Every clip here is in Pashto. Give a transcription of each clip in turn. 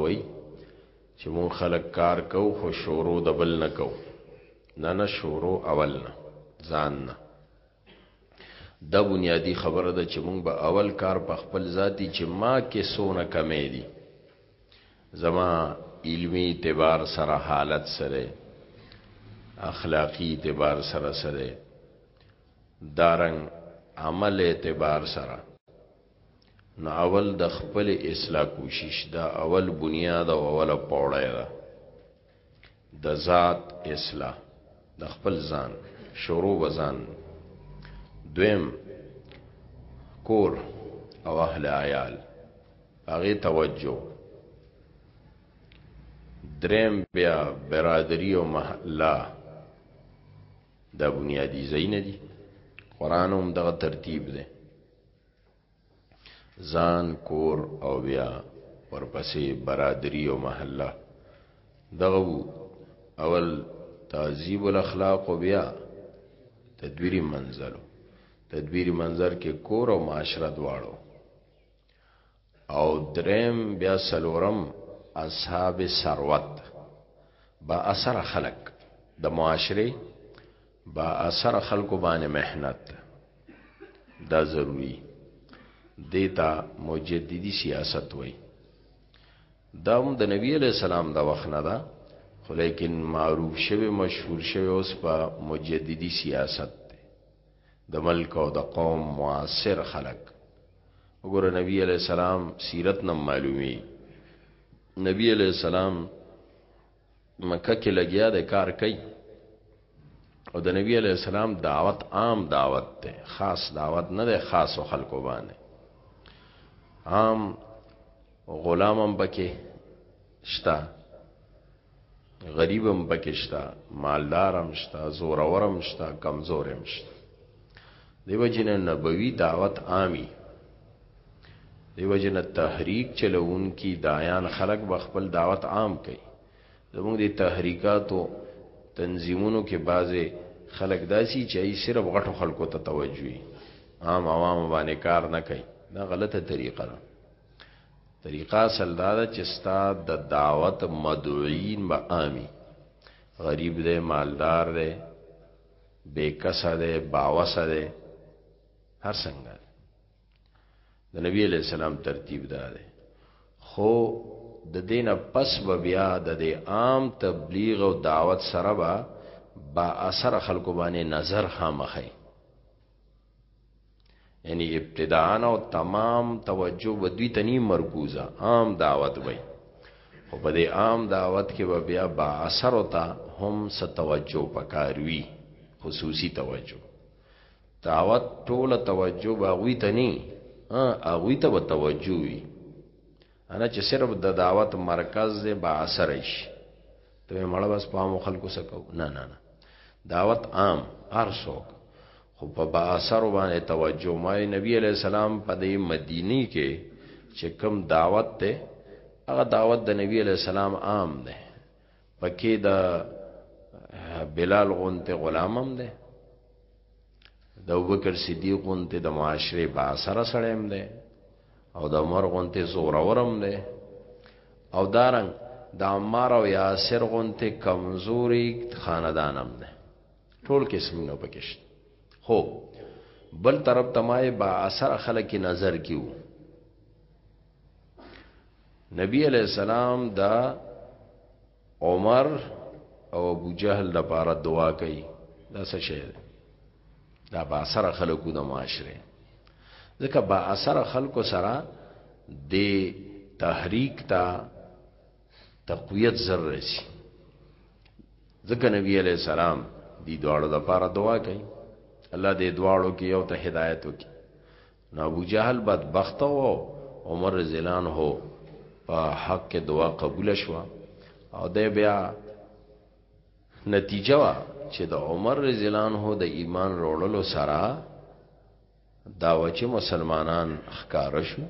وای چې مون خلک کار کو خو شورو د بل نه کو نه نه شورو اول نه ځان نه دا بنیادی خبره ده چې مونږ به اول کار په خپل ذاتی چې ما کې سونه کمې دي زما علمی اعتبار سره حالت سره اخلاقی اعتبار سره سره دارنګ عمل اعتبار سره نو اول د خپل اصلاح کوشش دا اول بنیاد او اول پوړی ده د ذات اصلاح د خپل ځان شروع وزن دویم کور او اهل عیال هغه توجه دریم بیا برادری او محله دا بنیادی زینه دي قران هم دغه ترتیب ده ځان کور او بیا ورپسې برادری او محله دغه اول تعذیب الاخلاق او بیا تدبیری منزلو تدبیری منظر کې کور او معاشره دواړو او دریم بیا سلورم اصحاب ثروت با اثر خلق د معاشره با اثر خلکو باندې مهنت دا ضروری دیتا مجددی سیاست وای دا هم د نبی علی السلام دا وخت نه ده خو لیکن معروف شوی مشهور شوی اوس په مجددی سیاست د ملک او د قوم معاصر خلق وګوره نبی علیہ السلام سیرت نم معلومی نبی علیہ السلام مکه کې لګیا د کار کوي او د نبی علی السلام دعوت عام دعوت ته خاص دعوت نه ده خاص خلکو باندې عام غلامم بکې شتا غریب هم پکې شته مالدار هم شته زورور هم شته کمزور هم شته دیو جن نبوي دعوت عامي دیو جن تحریک چلون کی دایان خلق به خپل دعوت عام کوي زموږ د تحریکاتو تنظیمونو کې بعضې خلک داسي چې ای صرف غټو خلکو ته توجهي عام عوام باندې کار نه کوي دا غلطه طریقه ده طریقه اصل دا ده چې ستا د دعوت مدعوین به عامي غریب دی مالدار دی بے کسه دی باوسه دی هر څنګه د نبی علی السلام ترتیب دا دی خو د دین پس به بیا د دې عام تبلیغ او دعوت سره به با اثر خلکو باندې نظر خامخې یعنی ابتداءن او تمام توجه به دوی ته نی مرکوزه عام دعوت وای خو په دې عام دعوت کې به بیا با اثر وتا هم ستوجه پکاروي خصوصي توجه دعوت ټوله توجه به غوي ته نی ا غوي ته به توجه وي انا چې صرف د دعوت مرکز دې با اثر شي ته مړ بس پامو خلکو سکو نه نه نه دعوت عام ارسوک خو په با اثرو باندې توجه ما نبی علیہ السلام په دې مدینی کې چې کوم دعوت ته هغه دعوت د نبی علیہ السلام عام ده پکې د بلال غونته غلامم ده د ابوبکر صدیق غونته د معاشره با اثر سړیم ده او د عمر غونته زورورم ده او دارنګ د دا عمار او یاسر غونته کمزوري خاندانم ده ټول قسمونه پکشت خو بل طرف تمای با اثر خلق نظر کیو نبی علیہ السلام دا عمر او ابو جهل د پاره دعا کوي دا څه شی دا با اثر خلکو د معاشره ځکه با اثر خلکو سره د تحریک تا تقویت زر رسی ځکه نبی علیہ السلام دی دواړو د پاره دعا کوي الله دې دواړو کې یو ته هدایت وکړي نو ابو جهل بدبخت وو عمر زلان هو په حق کې دعا قبول شوه او د بیا نتیجه وا چې د عمر زلان هو د ایمان وروړلو سره دا و چې مسلمانان ښکار شو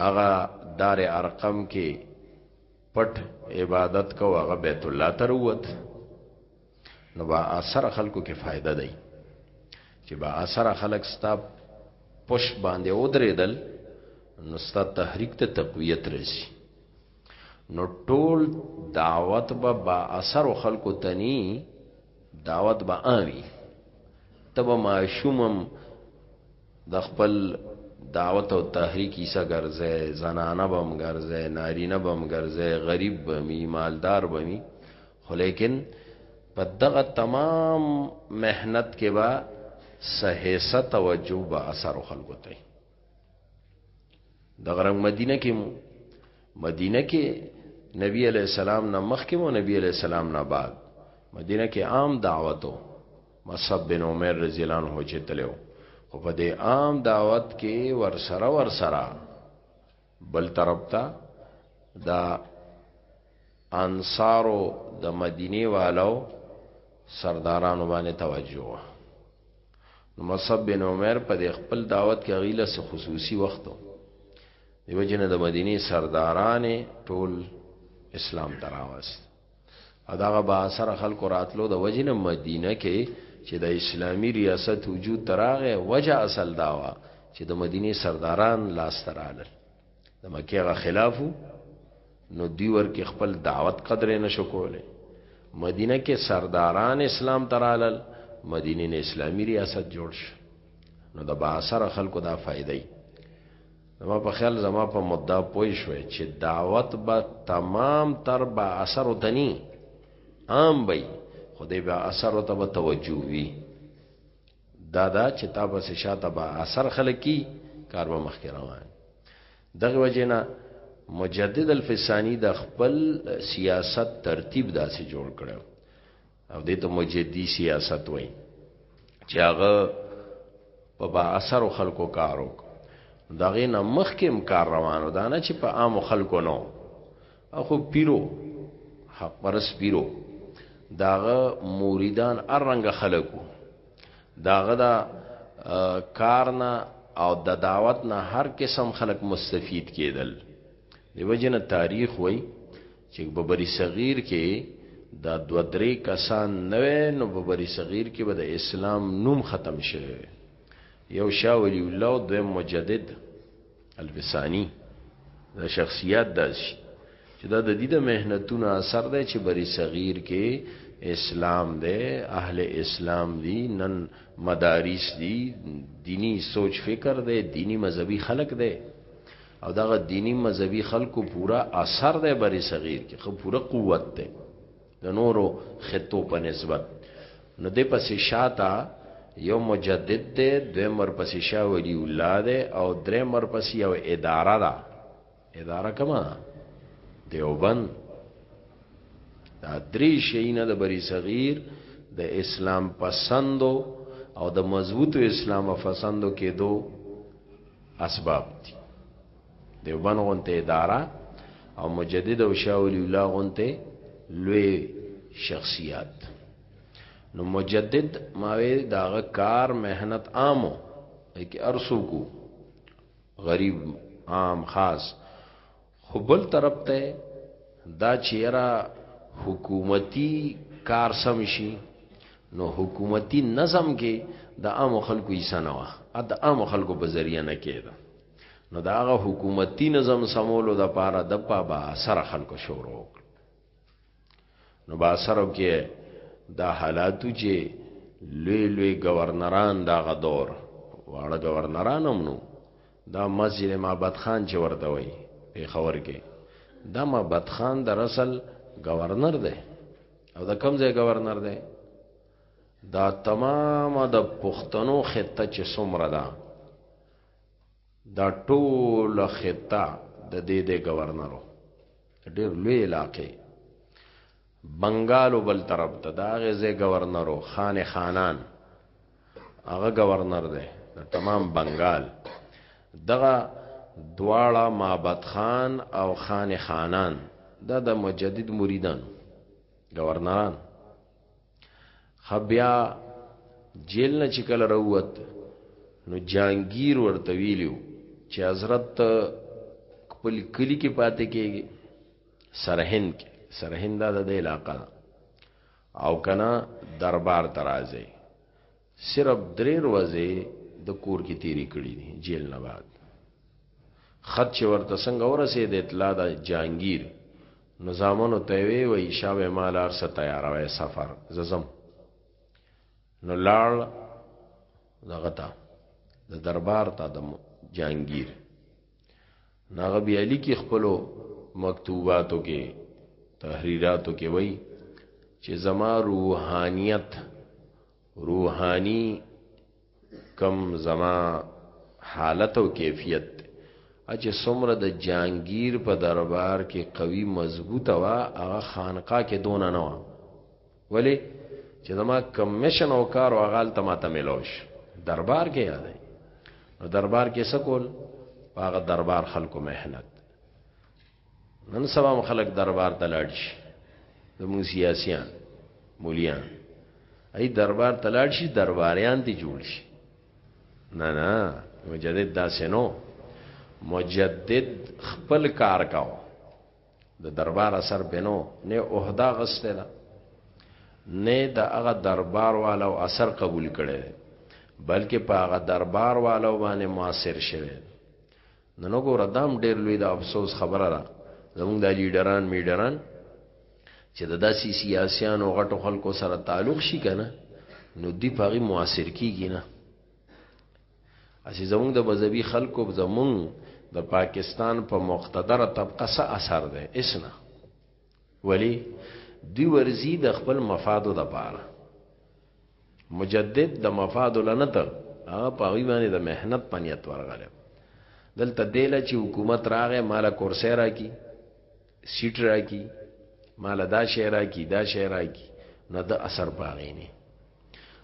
هغه دار ارقم کې پټ عبادت کو هغه بیت الله تر ووت نو با اثر خلکو کې فائدہ دی چې با اثر خلک ستا پوش باندې ودرېدل نو ستا تحریک ته تقویت رسی نو ټول دعوت به با اثر خلکو تنی دعوت به آوي تب معشومم د خپل دعوت او تحریک ایسا ګرځي زنانه بم ګرځي نارینه بم ګرځي غریب بمي مالدار بمي خو لیکن په دغه تمام مهنت کې با سهیسه توجه به اثر خلکو ته د غرنګ مدینه کې مو مدینه کې نبی علی السلام نه مخکې مو نبی علی السلام نه بعد مدینه کې عام دعوتو مصعب بن عمر رضی الله عنه چې تلو خو په دې عام دعوت کې ورسره ورسره بل طرف ته دا انصارو د مدینه والو سردارانو باندې توجه و نو مصعب بن عمر په د خپل دعوت کې غیله سه خصوصي وختو دیو جن د مدینه سردارانه ټول اسلام تراوست اداغه با اثر خلکو راتلو د وجنه مدینه کې چې د اسلامی ریاست وجود تراغه وجه اصل داوا چې د مدینه سرداران لاس ترالل د مکه غ خلافو نو دی ورکه خپل دعوت قدر نه شکوله مدینه کې سرداران اسلام ترالل مدینه نه اسلامی ریاست جوړ شو نو د با اثر خلکو دا فائدې زما په خیال زما په مدعا پوي شوي چې دعوت به تمام تر با اثر دني عام وي خدای به اثر ته به توجه وي دادا چې تا به شاته با اثر خلک کی کار به مخ روان دغه وجینا مجدد الفسانی د خپل سیاست ترتیب داسې جوړ کړو او دې ته مجدي سیاست وای چې هغه په با اثر خلکو کارو دغه نه مخکم کار روانو دا نه چې په عام خلکو نو اخو پیرو حق پرس پیرو داغه موریدان ارنګ خلکو داغه دا کارنا او د دعوت نه هر قسم خلک مستفید کېدل دیو جن تاریخ وای چې په بری صغیر کې دا دو درې کسان نه نو په بری صغیر کې به د اسلام نوم ختم شوی یو شاه ولی الله او دویم مجدد الفسانی دا شخصیت داسي چې دا د دې د مهنتونو اثر دی چې بری صغیر کې اسلام دی اهل اسلام دی نن مدارس دی دینی سوچ فکر دی دینی مذهبي خلق دی او دغه دینی مذهبي خلکو پورا اثر دی بری صغیر کې خو پورا قوت دی د نورو خطو په نسبت نو د پسې شاته یو مجدد دی دوی مر پسې شاه ولی الله دی او درې مر پسې یو اداره ده اداره کما ده دیوبند دا درې شینه د بری صغیر د اسلام پسندو او د مضبوطو اسلام پسندو کې دوه اسباب دي دیوبند غونته اداره او مجدد او شاه ولی الله غونته لوی شخصیت نو مجدد ماوی داغه کار مهنت عامو کی ارسو کو غریب عام خاص خو بل طرف ته دا چیرې حکومتي کار سم شي نو حکومتي نظم کې د عام خلکو یې سنوا ا د عام خلکو په ذریعہ نه کېده نو دا هغه حکومتي نظم سمولو د پاره د پابا سره خلکو شروع نو با سره کې دا حالاتو چې لوی لوی گورنران دا غدور واړه گورنران هم نو دا مسجد معبد خان چې ورته وای په خبر کې دا معبد خان در اصل گورنر دی او دا کم ځای گورنر دی دا تمام د پښتنو خطه چې څومره ده دا ټوله خطه د دې د گورنرو ډېر لوی علاقې بنگالو بل طرف ته دا غزه گورنرو خان خانان هغه گورنر دی د تمام بنگال دغه دواړه معبد خان او خان خانان دا د مجدد مریدان گورنران خبیا جیل نه چې کله راووت نو جانگیر ورته ویلو چې حضرت خپل کلی کې پاتې کېږي سرهند کې سرهند دا د علاقه ده او کنا دربار ترازه صرف درې ورځې د کور کې تیری کړی دی جیل نه بعد خط چې ورته څنګه ورسې د اطلاع د جانگیر نو زامنو ته وی وی شاوه مال ارسه تیاروي سفر ززم نو لاړ دغه تا د دربار ته د جانگیر ناغه بیا لیکي خپلو مکتوباتو کې تحریراتو کې وای چې زما روحانیت روحانی کم زما حالت او کیفیت اچ سمره د جانگیر په دربار کې قوي مضبوطه وا هغه خانقاه کې دونه نه وا ولی چې زما کمیشن او کار او غال ته ماته ملوش دربار کې یاد نو دربار کې سکول هغه دربار خلکو مهنت نن سبا هم خلک دربار ته لاړ شي زموږ سیاسیان مولیان ای دربار ته لاړ شي درباریان دي جوړ شي نه نه مجدد داسې نو مجدد خپل کار کاو د دربار اثر بنو نه عہده غسته ده نه د هغه دربار والو اثر قبول کړي بلکې په هغه دربار والو باندې موثر شوه نو نو ګوره دا هم ډېر لوی د افسوس خبره ده زمونږ دا لیډران میډران چې د داسې سیاسیانو غټو خلکو سره تعلق شي که نه نو دی په هغې موثر کېږي نه اسی زمونږ د مذهبي خلکو زمونږ د پاکستان په پا مقتدره طبقه څه اثر دی اس نه ولی دی ورزی د خپل مفادو د پاره مجدد د مفاد لنت هغه په غي باندې د مهنت پنیت ورغله دلته دیله چې حکومت راغې مال کورسې راکی سیټ راکی مال دا شی راکی دا شی راکی نه د اثر پاغې نه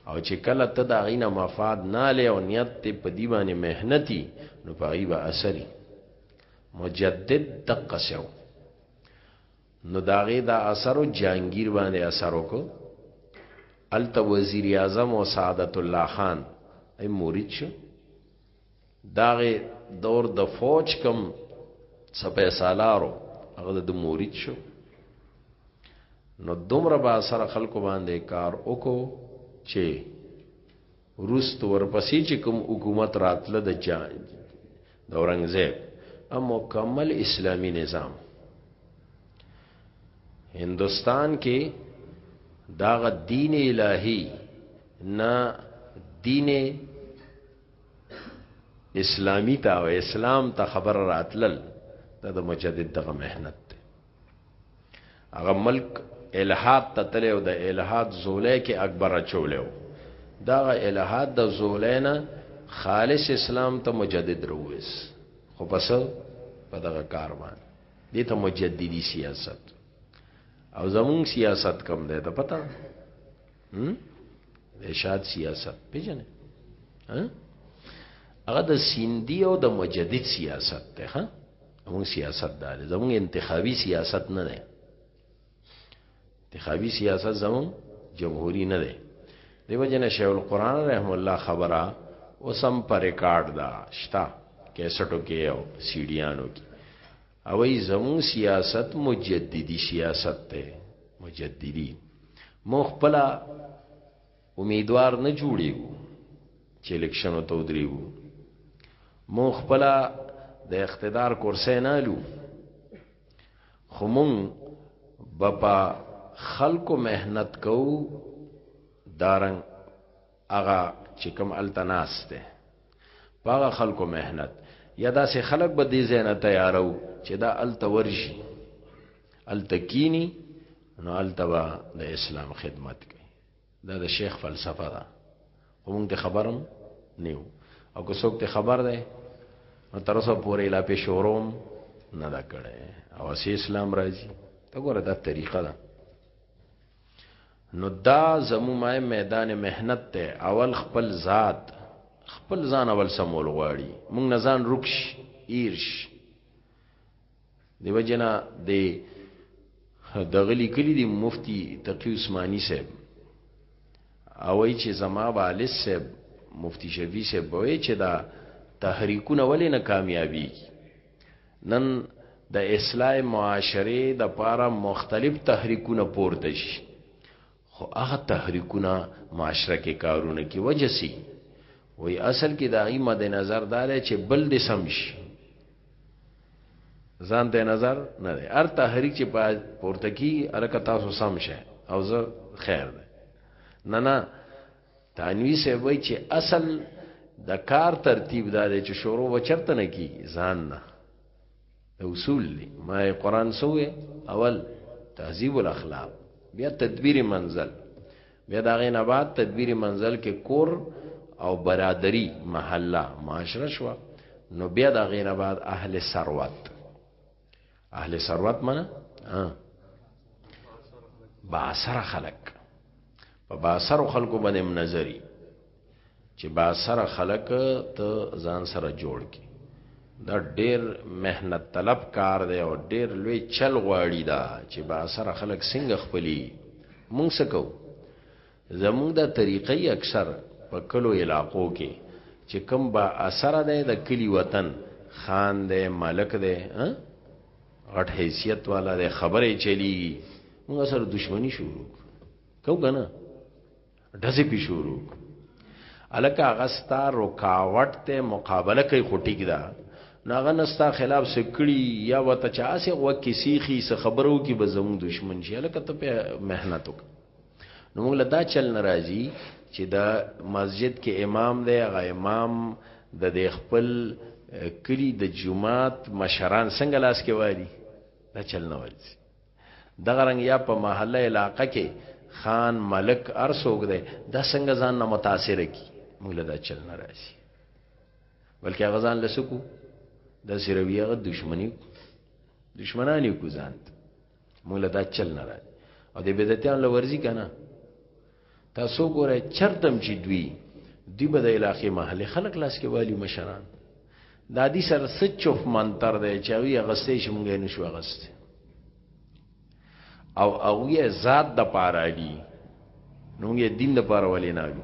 او چې کله ته دا غینه مفاد نه لې او نیت ته په دی باندې مهنتی نو پاغي به اثرې مجدد تقسو نو داغه دا اثر او جهانگیر باندې اثر وکړو الته وزیر اعظم او سعادت الله خان ای مرید شو داغه دور د فوج کم سپه سالارو هغه د مرید شو نو دومره با سره خلکو باندې کار وکړو چې روست ورپسې چې کوم حکومت راتله د چا د اورنګزیب ا مکمل اسلامی نظام هندستان کې داغ دین الهی نه دین اسلامی تا او اسلام ته خبر راتلل دا د مجدد دغه مهنت هغه ملک الہاد ته تللی او د الہاد زولی کې اکبر اچولی و دغه الہاد د زولی نه خالص اسلام ته مجدد رویس خو پس په دغه کار باندې دې ته مجددي سیاست او زمون سیاست کم دی ته پته هم ارشاد سیاست پیژنې هغه د سیندی او د مجدد سیاست ته ها زموږ سیاست دا دی زموږ انتخابي سیاست نه دی انتخابي سیاست زموږ جمهوری نه دی دیو جن شیخ القرآن رحم الله خبره اوسم پر ریکارډ دا شتا کیسټو کې او سیډیانو کې او ای زمون سیاست مجددی سیاست ته مجددی مو خپل امیدوار نه جوړیږو چې الیکشنو ته ودرېږو مون خپل د اقتدار کرسي نه لو خو مون بپا خلکو مهنت کو دارنګ اغا چې کوم التناس ته پاغه خلکو مهنت یا داسې خلک به دې زینه تیارو چې دا التورشي التکینی نو التبا د اسلام خدمت کوي دا د شیخ فلسفه ده خو مونږ ته خبرم نیو او که څوک ته خبر ده نو تر اوسه پورې لا په شوروم نه دا کړي او اسی اسلام راځي دا ګوره دا طریقه ده نو دا زمومه میدان مهنت ته اول خپل ذات خپل ځان اول سمول غواړي مونږ نه ځان رکش ایرش دیو جنا د دغه لیکلی دی مفتی تقی عثماني صاحب او ای چې زما والد صاحب مفتی شفیع صاحب وای چې دا تحریکونه ولې نه کامیابی نن د اصلاح معاشره د پاره مختلف تحریکونه پورته شي خو هغه تحریکونه معاشره کې کارونه کې وجه سي وای اصل کې دا غي مد نظر دار چې بل دې سمش ځان ته نظر نه دی هر تحریک چې پورته کی الکه تاسو سم شه او زه خیر ده نه نه تانوی سه وای چې اصل د کار ترتیب دار چې شروع وچرته نه کی ځان نه دا اصول دی ما قرآن سوه اول تهذیب الاخلاق بیا تدبیر منزل بیا دا غین آباد تدبیر منزل کې کور او برادری محله معاشره شو نو بیا دا غین آباد اهل ثروت اهل ثروت منه با اثر خلق په با اثر خلکو باندې نظری چې با سره خلک ته ځان سره جوړ کی دا ډیر مهنت طلب کار دی او ډیر لوی چل غواړي دا چې با سره خلک څنګه خپلی مونږ سکو زمونږ دا طریقې اکثر په کلو علاقو کې چې کم با اثر دی د کلی وطن خان دی ملک دی غټ حیثیت والا دی خبره چلی موږ سره دښمنی شروع کو کنه ډزې پی شروع الکه غستا رکاوټ ته مقابله کوي خټیګ دا ناغه نستا خلاف سکړي یا وته چا سه غو کې سیخي سه خبرو کې به زمو دشمن شي الکه ته په مهنت وک نو موږ لدا چل ناراضي چې دا مسجد کې امام دی هغه امام د خپل کلی د جمعات مشران څنګه لاس کې واري دا چل نه ورځي دغه رنګ یا په محله علاقه کې خان ملک ار سوګ دی دا څنګه ځان نه متاثر کی موږ له دا چل نه راشي بلکې هغه ځان لسکو د سرویه غ دښمنی دښمنانی کو ځان موږ له دا چل نه راځي او د بدعتانو لورځي کنه تاسو ګوره چرتم چې دوی دی به د علاقې محلي خلک لاس کې والی مشران دا دي سره سچوف منتر دی چې وی غستې چې مونږ نه شو غست او او یې ذات د پاره دی نو یې دین د پاره ولې نه دی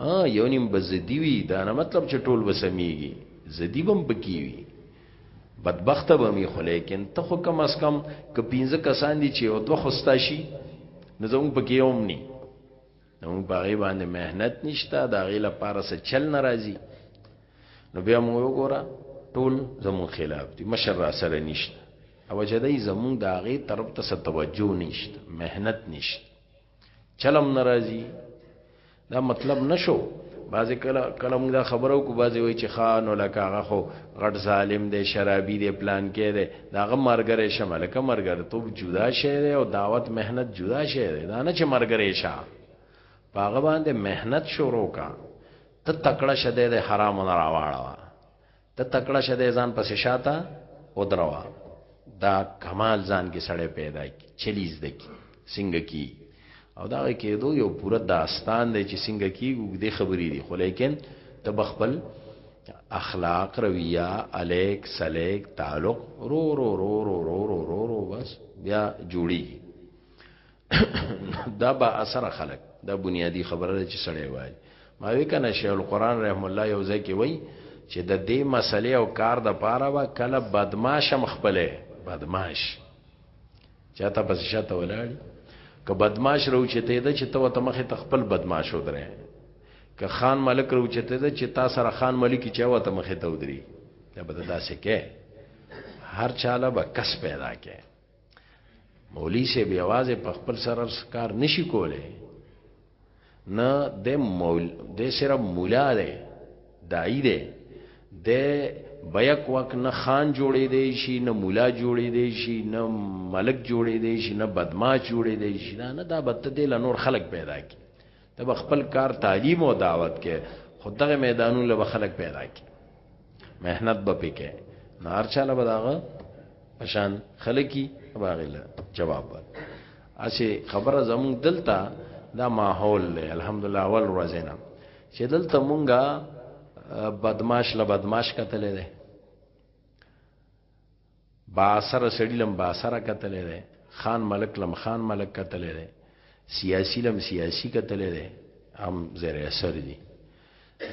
ا یو نیم بزدی وی دا نه مطلب چې ټول وسمیږي زدی بم پکې وی بدبخت به می خو لیکن ته خو کم اس کم ک پینځه کسان دي چې او دوه خوستا شي نو زموږ پکې یوم ني نو موږ باغې باندې مهنت نشته دا غي لپاره څه چل ناراضي نو بیا موږ وګوره ټول زموږ خلاف دي مشر را سره نشته او جدای زموږ دا غي طرف ته څه توجه نشته مهنت نشته چلم ناراضي دا مطلب نشو بعضی کله کله موږ دا خبرو کو بعضی وای چې خان ولا کاغه خو غټ ظالم دی شرابي دی پلان کې دی داغه مرګره شمل ک مرګره تو جدا شې دی او دعوت مهنت جدا شې دی دا نه چې مرګره شه پاغه باندې مهنت شروع کا ته تکړه شده دی حرام نه راواړه ته تکړه شه د ځان پسې شاته او دروا دا کمال ځان کې سړی پیدا کی چلیز د کی څنګه کی او دا کېدو یو پوره داستان دی چې څنګه کی وګدې خبرې دي خو لیکن ته بخپل اخلاق رویه الیک سلیک تعلق رو رو رو رو رو رو رو رو بس بیا جوړیږي دا با اثر خلق دا بنیادی خبره چې سړی وایي ما وی کنه شیخ القران رحم الله یو ځای کې وایي چې د دې مسلې او کار د پاره وا کله بدمعشم خپله بدمعش چاته پس شاته ولاړی که بدمعش رو چې ته د چې تو ته مخه تخپل بدمعش ودرې که خان ملک رو چې ته د چې تا سره خان ملک چې و ته مخه ته ودرې دا به داسې کې هر چاله به کس پیدا کې مولی سے بیوازه په خپل سر کار نشي کوله نه د مول د سره مولا ده دای ده د بیک وک نه خان جوړې دی شي نه مولا جوړې دی شي نه ملک جوړې دی شي نه بدمعاش جوړې دی شي نه دا بت دې لنور خلق پیدا کی ته به خپل کار تعلیم او دعوت کې خود دغه میدانونو له خلک پیدا کی مهنت به پکې نو هر چاله به داغه پشان خلکی باغله جواب ور اسی خبره زمون دلته دا ماحول له الحمدلله اول ورځینا چې دلته مونږه بدمعش له بدمعش کتلې ده با اثره سړي لم با اثره کتلی دی، خان ملک لم خان ملک کتلی دی، سیاسي لم سیاسي کتلی دی، هم زیر اثر دي.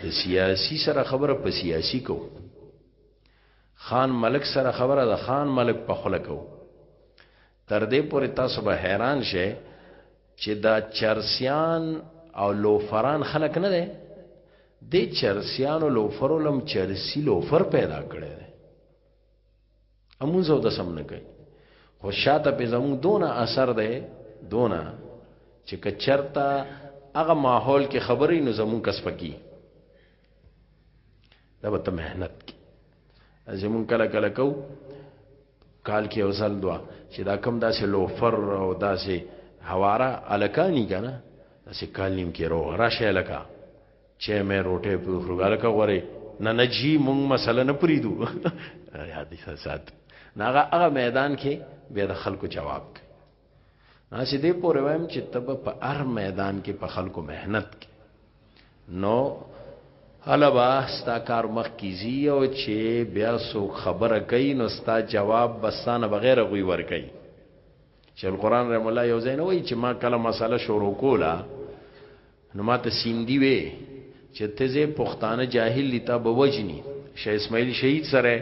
د سیاسي سره خبره په سیاسي کو، خان ملک سره خبره د خان ملک په خوله کو. تر دې پورې تاسو به حیران شئ چې دا چرسیان او لوفران خلک نه دي د چرسیان او لوفرو لم چرسی لوفر پیدا کړي دي امون زو د سم نه کوي خو شاته په زمون دونه اثر ده دونه چې کچرتا هغه ماحول کې خبرې نو زمون کس پکی دا به ته مهنت کی چې مونږ کله کله کو کال کې یو ځل دوا چې دا کم داسې لوفر او داسې هواره الکانی کنه داسې کال نیم کې روغ راشه الکا چې مې روټه په خروګاله کا غوري نه نه جی مونږ مسله نه پریدو یاد سات ناغه هغه میدان کې به د خلکو جواب کوي ناسی دې پورې وایم چې تب په هر میدان کې په خلکو مهنت کې نو حلبا ستا کار مخ کیږي او چې بیا سو خبره کوي نو ستا جواب بسانه بغیر غوي ور کوي چې القرآن رحم الله یو ځای نه وایي چې ما کله مسله شروع کوله نو ماته سیندی وی چې ته زه پښتانه جاهل لیتا به وجنی شیخ اسماعیل شهید سره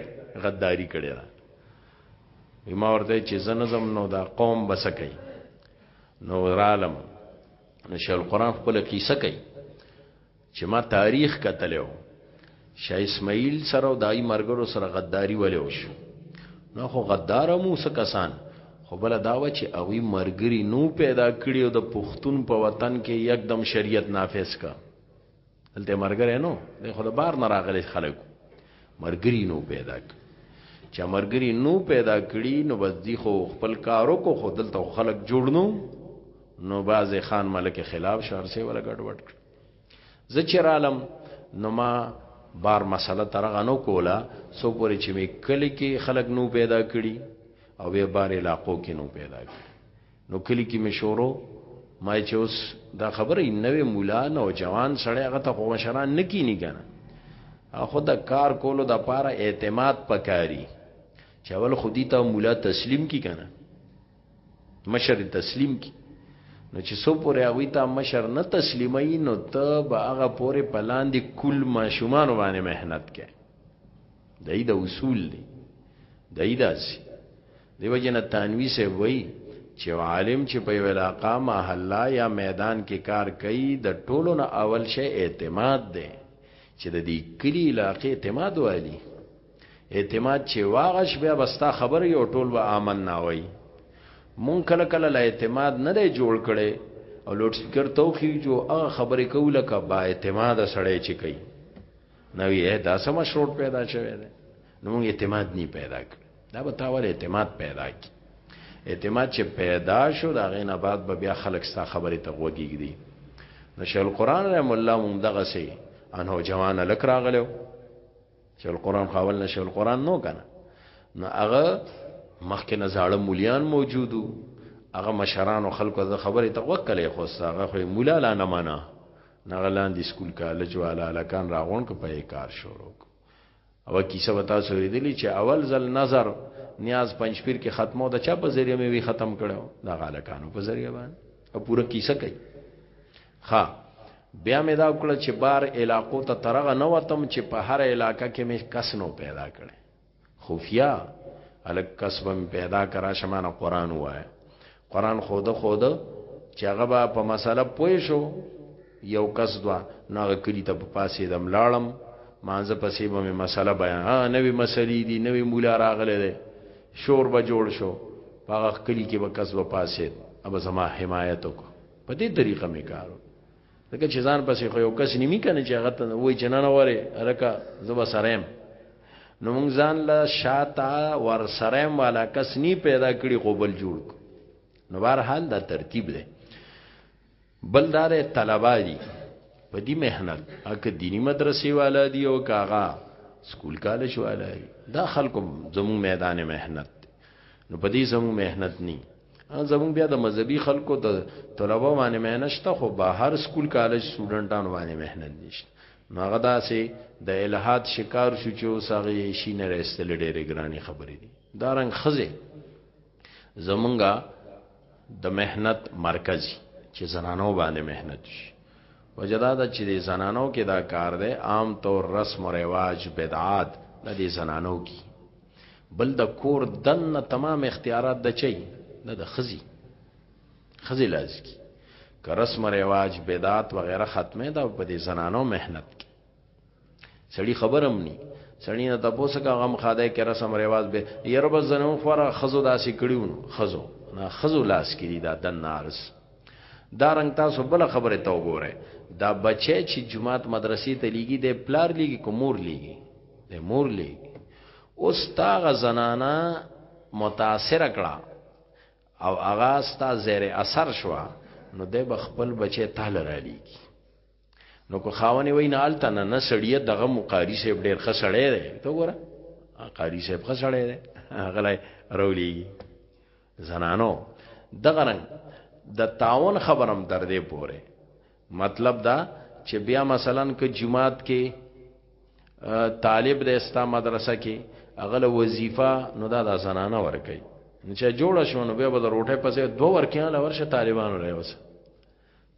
غداری کړی دا ما ورته چې زنزم نو دا قوم بسکای نو رالم نو شیخ القران خپل قصه کوي چې ما تاریخ کتلو شاه اسماعیل سره او دای مرګرو سره غداری ولې وشو نو خو غدار مو څه کسان خو بل دا و چې اوی مرګری نو پیدا کړی او د پښتون په وطن کې یکدم شریعت نافذ کا دلته مرګره نو د خو د بار نه راغلي خلک مرګری نو پیدا کړ چې مرګری نو پیدا کړی نو بس دی خو خپل کارو کو خو دلته خلک جوړنو نو باز خان ملک خلاف شهر سیوله ګډوډ کړ زه چې رالم نو ما بار مسله ترغه نو کوله سو پورې چې می کلی کې خلک نو پیدا کړي او به بار علاقو کې نو پیدا کړي نو کلی کې مشورو ما چې اوس دا خبره نوې مولا نو جوان سړی هغه ته خو مشران نکی نه کنه اخو د کار کولو د پاره اعتماد پکاري چې اول خودی ته مولا تسلیم کی کنه مشر تسلیم کی نو چې سو پورې هغه ته مشر نه تسلیمای نو ته به هغه پورې پلاندې کل ماشومان باندې مهنت کې دای د اصول دی دای داسي دیو جن تنوی سے وای چې عالم چې په علاقہ محله یا میدان کې کار کوي د ټولو نه اول شی اعتماد دی چې د دې کلی علاقې اعتماد والی اعتماد چې واغش بیا بستا خبر یو ټول و آمن ناوي مون کله کله لا اعتماد نه دی جوړ کړي او لوډ سپیکر توخی جو هغه خبرې کوله کا با اعتماد سړی چې کوي نو یې دا سم شروع پیدا شوه دی نو موږ اعتماد نه پیدا کړ دا به تاول اعتماد پیدا کی اعتماد چې پیدا شو دا غینه بعد به بیا خلک ستا خبرې ته وګیږي دي نو شیخ القران رحم الله موږ دغه سي انو جوان لکراغلو چې القرآن خاول نشه القرآن نو کنه نو هغه مخکې نه زاړه مولیان موجودو هغه مشران او خلکو د خبرې ته وکړې خو هغه خو مولا لا نه معنا نغلان دي سکول کالج والا لکان راغون کو په کار شروع او کیسه وتا سوري دي چې اول ځل نظر نیاز پنځپیر کې ختمو د چا په ذریعہ مې وی ختم کړو دا غالکانو په ذریعہ باندې او پوره کیسه کوي ښا بیا مې دا وکړه چې بار علاقو ته ترغه نه وتم چې په هر علاقه کې مې کس نو پیدا کړي خفیا الک کس به پیدا کرا شمانه قران وای قران خود خود چې هغه به په مسله پوي شو یو کس دوا ناغه کلی ته په پاسې دم لاړم مانزه پسې به مې مسله بیان ها نوې مسلې دي نوې مولا راغله ده شور به جوړ شو هغه کلی کې به کس به پاسې اب زما حمایت وکړه په دې طریقه مې کار لکه چې ځان پسې خو یو کس نیمه کنه چې هغه ته وای جنانه وره الکه زبا سرم نو موږ ځان لا شاته ور سرم والا کس نی پیدا کړی خو بل جوړ نو بهر حال دا ترتیب دی بل دار طلبه دي په دې مهنت اګه دینی مدرسې والا دی او کاغه سکول کالج والا دی دا خلکو زمو میدان مهنت نو په دې زمو مهنت نی زمون بیا د مذهبي خلکو د طلبه باندې مهنه شته خو بهر سکول کالج سټوډنټانو باندې مهنه نشته نو هغه داسې د الہاد شکار شو چې اوس هغه شي نه راستل ډېرې ګرانې خبرې دي دا رنګ خزه زمونږه د مهنت مرکزي چې زنانو باندې مهنت شي وجدا دا چې د زنانو کې دا کار دی عام طور رسم او رواج بدعات د زنانو کې بل د کور دننه تمام اختیارات د چي نه د خزي خزي لاس کی که رسم رواج بدعت وغیرہ ختمه دا په دې زنانو مهنت کی سړی خبرم ني سړی نه تاسو کا غم خاده کې رسم رواج به یره بس زنو خورا خزو داسې کړیونو خزو نه خزو لاس کې دا د نارس دا رنگ تاسو بل خبره ته وګوره دا بچی چې جماعت مدرسې ته لیږي د پلار لیږي کومور لیږي د مور لې اوس تا غ زنانا متاثر کړه او هغه ستا زیر اثر شو نو د بخپل بچی تال را لیږي نو کو خاونه وای نه الته نه نه سړی دغه مقاری صاحب ډیر خسړې دی ته ګوره قاری صاحب خسړې دی غلای رولی زنانو دغه رنګ د تاون خبرم در دې پوره مطلب دا چې بیا مثلا که جماعت کې طالب د استا مدرسه کې اغله وظیفه نو دا د زنانه ورکي چې جوړه شونه به د روټه پسې دوه ورکیان لورشه طالبانو لوسه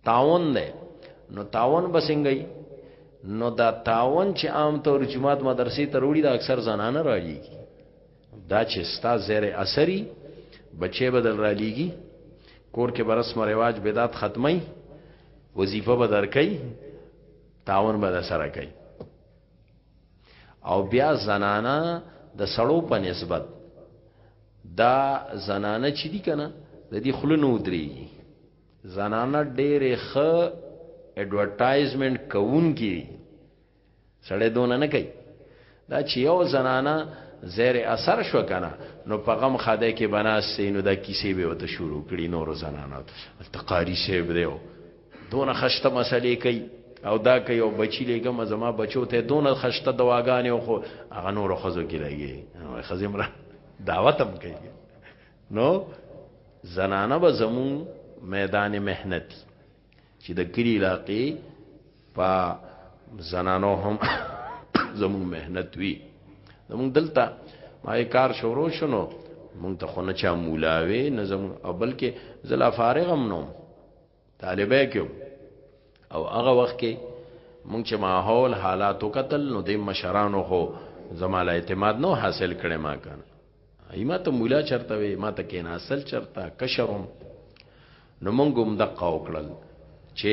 تاون دی نو تاون بسنګي نو دا تاون چې عام طور جماعت مدرسې ته وروړي دا اکثر زنانه راځي دا چې ستا زیر اثري بچي بدل را لېږي کور کې برسم رواج بدعت ختمي وظیفه به درکې تاون به در سره کوي او بیا زنانه د سړو په نسبت دا زنانه چې دي کنه د دې خلونو درېږي زنانه ډېرې ښه اډورټایزمنټ کوونکې دي سړی دونه نه کوي دا چې یو زنانه زیر اثر شو کنه نو په غم خاده کې بناستې نو دا کیسې به وته شروع کړي نور زنانه التقاری صاحب دیو دونه خشته مسلې کوي او دا کوي او بچی لګم زما بچو ته دونه خشته دواګانې خو هغه نور خزو کې لګي خزم را دعوت هم کوي نو زنانه به زمون میدان مهنتی چې د کلی علاقې په زنانو هم زمون مهنت وی زمون دلته ما کار شروع شنو مونږ ته خو نه چا مولاوي نه زمون او بلکې زلا فارغم نوم طالبه کې او هغه وخت کې مونږ چې ماحول حالات وکتل نو د مشرانو خو زماله اعتماد نو حاصل کړي ما کنه ایمه ته مولا چرته وي ما ته کین اصل چرته کشرم نو مونږ هم د قاو کړل چې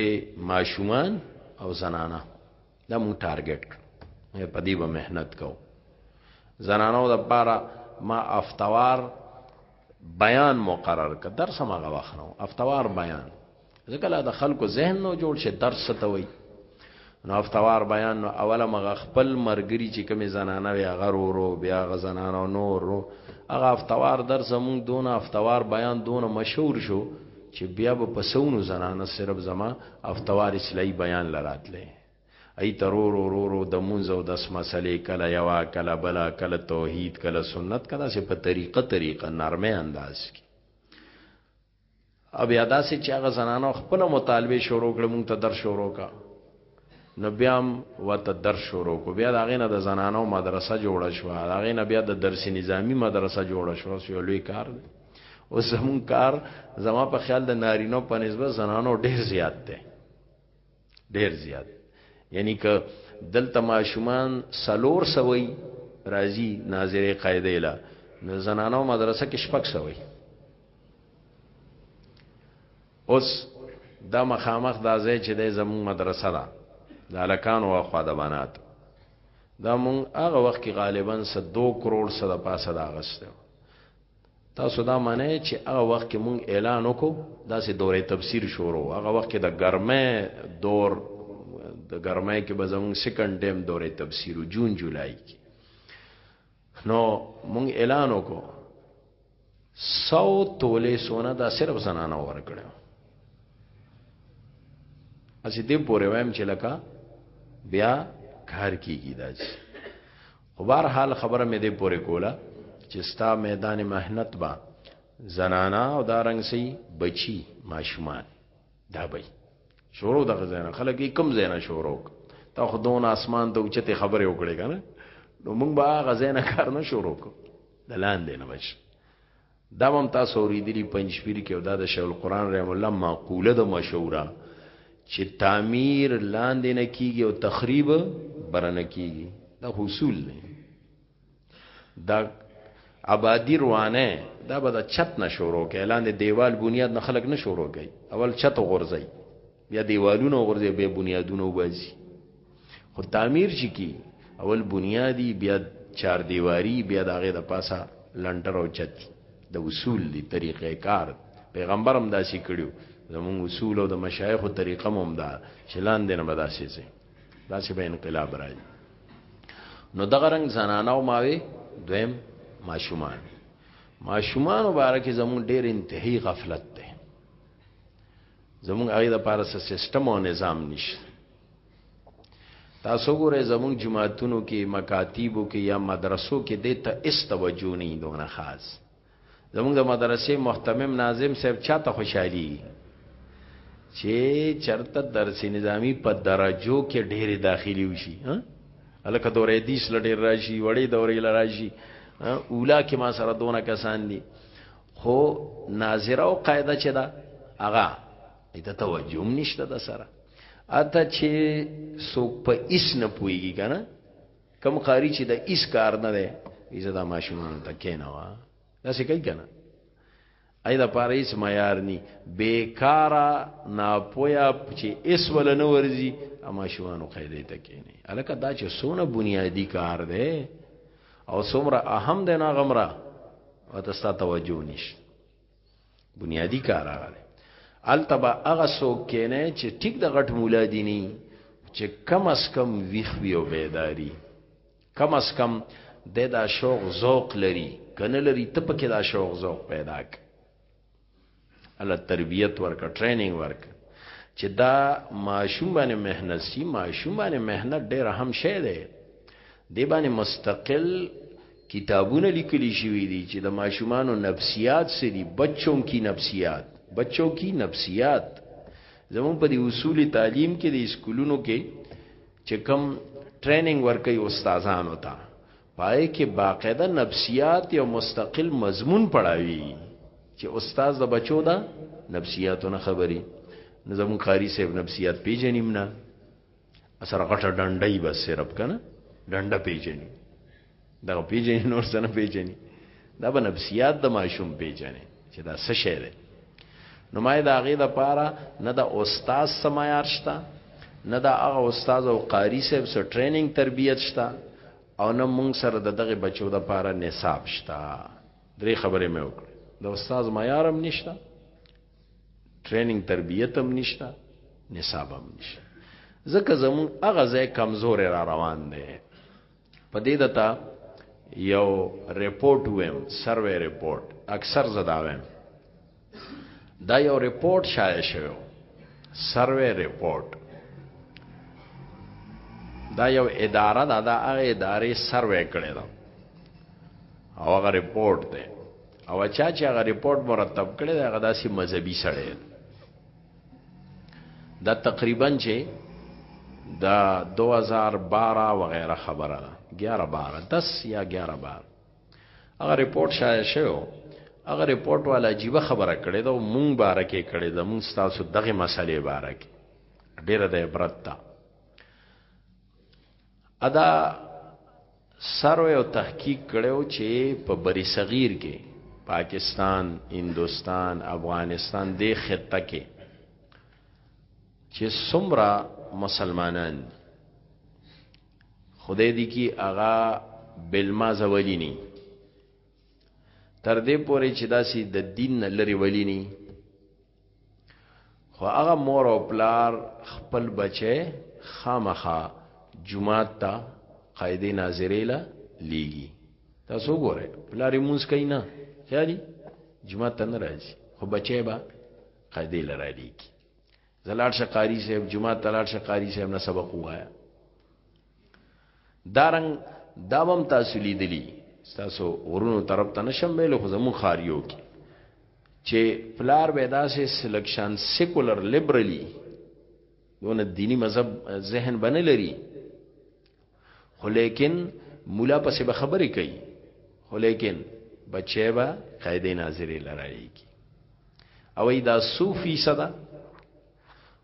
ماشومان او زنانه دا مو ټارګټ کړ په دې به مهنت کو زنانو د پاره ما افتوار بیان مقرر ک درس ما غواخنو افتوار بیان ځکه لا د خلکو ذهن نو جوړ شي درس ته وای نو افتوار بیان نو اوله مغه خپل مرګري چې کوم زنانه وي هغه ورو بیا غ زنانه نور رو هغه افتوار درس مونږ دون افتوار بیان دون مشهور شو چې بیا په پسونو زنانه صرف زما افتوار اصلاحي بیان له راتلې ای ترور ورورو د مونځ او د مسلې کله یوا کله بلا کله توحید کله سنت کله سه په طریقه طریقه نرمه انداز کې او بیا داسې چې هغه زنانو خپل مطالبه شروع کړ مونږ ته در شروع کا نو بیا وته در شروع کو بیا داغه نه د زنانو مدرسه جوړه شو داغه نه بیا د درس نظامی مدرسه جوړه شو سو لوی کار دی او زمون کار زما په خیال د نارینو په نسبت زنانو ډیر زیات دی ډیر زیات یعنی که دلته ماشومان سلور سوي راځي ناظره قاعده اله نو زنانو مدرسه کې شپږ سوي اوس دا مخامخ دا ځای چې د زمون مدرسه ده د الکان او اخوا د بنات دا مونږ هغه وخت کې غالبا 102 کروڑ سره پاسه دا غسته تاسو دا منئ چې هغه وخت کې مونږ اعلان وکړو داسې دوره تفسیر شروع هغه وخت کې د ګرمۍ دور د ګرمۍ کې به زمونږ سیکنډ ټیم دوره تفسیر جون جولای کې نو مونږ اعلان وکړو سو تولې سونه دا صرف زنانه ورکړو اسی دې پورې وایم چې لکه بیا کار کیږي دا چې خو بهر حال خبره مې دې پورې کوله چې ستا میدان مهنت با زنانا او دا رنگ سي بچي ماشومان دا به شروع د غزنه خلک کم زنه شروع تا خدون اسمان ته اوچته خبره وکړي کنه نو موږ به غزنه کار نه شروع کو دلان دې نه بچ دا به هم تاسو اورېدلي پنجپیر کې او دا د شیخ القرآن رحم الله معقوله ده مشهوره چې تعمیر لاندې نه کیږي او تخریب برنه کیږي دا حصول دی دا آبادی روانه دا به د چت نه شروع کوي لاندې دیوال بنیاد نه خلک نه شروع کوي اول چت غورځي بیا دیوالونه غورځي بیا بنیادونه وباسي خو تعمیر چې کی اول بنیادی بیا چار دیواری بیا داغه د پاسه لنډر او چتی د اصول دی طریقې کار پیغمبرم داسې کړیو زموږ اصول او د مشایخو طریقه مو دا چې لاندې نه بداسې سي داسې به انقلاب راځي نو دغه رنگ زنانه او ماوي دویم ماشومان ماشومان مبارک زموږ ډېر انتهایی غفلت ده زموږ هغه د پارس سیستم او نظام نشته تاسو ګورئ زموږ جماعتونو کې مکاتیبو کې یا مدرسو کې دې ته اس توجه نه دونه خاص زموږ د مدرسې محتمم ناظم صاحب چاته خوشحالي چې چرته درس نظامی په درجو کې ډېر داخلي وشي ها الکه دورې دیس لډې راشي وړې دورې لراشي اولا کې ما سره دونه کسان دي خو ناظره او قاعده چې دا هغه ایته توجه هم نشته د سره اته چې څوک په اس نه پويږي کنه کم قاری چې د اس کار نه دی ایزه دا ماشومان ته کینه وا دا څه کوي کنه اې دا پاره هیڅ معیار ني بیکارا ناپویا چې اس ول نه ورزي اما شوانو قاعده ته کینی الکه دا چې سونه بنیادی کار دی او سمره اهم دی نه غمره او تاسو توجه نشته بنیادی کار هغه دی التبا هغه څوک کینه چې ټیک د غټ مولا دی نه چې کم اس کم ویخ وی او بیداری کم اس کم د دا شوق ذوق لري کنه لري ته پکې دا شوق ذوق پیدا ک الله تربیت ورک ټریننګ ورک چې دا ماشوم باندې مهنت سي ماشوم باندې مهنت ډېر هم شی دی دی باندې مستقل کتابونه لیکل شوي دي چې د ماشومانو نفسیات څه دي بچون کی نفسیات بچو کی نفسیات زمون په دې اصول تعلیم کې د اسکولونو کې چې کم ټریننګ ورکي استادانو ته پای کې باقاعده نفسیات یو مستقل مضمون پڑھاوي چې استاد د بچو دا نفسیاتونه خبري نظم قاری صاحب نفسیات پیژنیم نه اثر غټه ډنډای بس صرف کنه ډنډه پیجنی دا پیجنی نور سره پیجنی دا به نفسیات د ماشوم پیجنی چې دا څه شی دی نو ما دا غي د پاره نه د استاد سمایار شته نه د هغه استاد او قاری صاحب سره ټریننګ تربیت شته او نه مونږ سره د دغه بچو د پاره نصاب شته درې خبرې مې وکړې د استاد معیارم نشته ټریننګ تربیت هم نشته نصاب هم نشته ځکه زمون هغه ځای کمزور را روان دی په دې دتا یو رپورټ ویم سروې رپورټ اکثر زدا ویم دا یو رپورټ شایع شوی سروې رپورټ دا یو اداره دا د هغه ادارې سروې کړې ده او هغه رپورټ ده او چا چې هغه ریپورت مرتب کړی دا هغه داسې مذهبي سړی دا تقریبا چې دا 2012 وغیرہ خبره ده 11 12 10 یا 11 12 هغه ریپورت شایع شوی هغه ریپورت والا عجیب خبره کړې ده مونږ بارکه کړې ده مونږ تاسو دغه مسلې بارکه ډیره د عبرت ده ادا سرو یو تحقیق کړو چې په بری صغیر کې پاکستان، هندستان، افغانستان د خطه کې چې سمرا مسلمانان دي خدای دی کی اغا بلما زولینی تر دې پورې چې داسې د دین لري ولینی خو هغه مور او پلار خپل بچي خامخا جمعات ته قاعده ناظرې له لیږي تاسو ګوره پلار یې مونږ کوي نه خیالي جمعات ته نه راځي خو بچي به قاعده لره لیږي زلاړ شقاری صاحب جمعات تلاړ شقاری صاحب نه سبق وایا دارنګ داوم تاسو لیدلی تاسو ورونو طرف ته نشم ویل خو زمون خاریو کې چې پلار ودا سه سلیکشن سیکولر لیبرلی دونه دینی مذهب ذهن بنه لري خو لیکن مولا پسې به خبرې کوي خو لیکن بچي به قاعده ناظرې لړایږي او دا صوفي صدا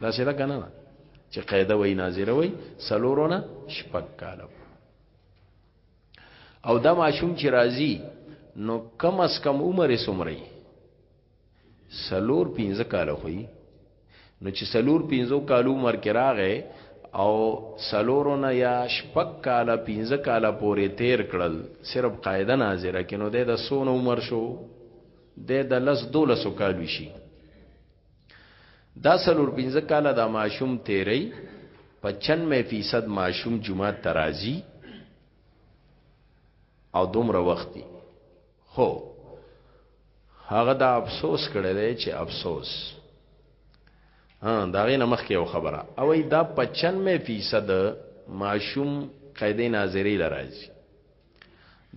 دا سره کنه ده چې قاعده وای ناظر وای سلورونه شپک کالو او دا ماشوم چې راځي نو کم اس کم عمر یې سمري سلور پینځه کال خوې نو چې سلور پینځو کالو عمر کې راغې او سلورونه یا شپک کال پینځه کال پورې تیر کړل صرف قاعده ناظره کینو د سونو عمر شو د د لس دولسو کالو شي دا سلور پنځه کاله دا ماشوم تیری په 96 فیصد ماشوم جمعه ترازی او دومره وختي خو هغه دا افسوس کړی دی چې افسوس ها دا غي نمخ کې یو خبره او دا 95 فیصد ماشوم قاعده ناظری لراځي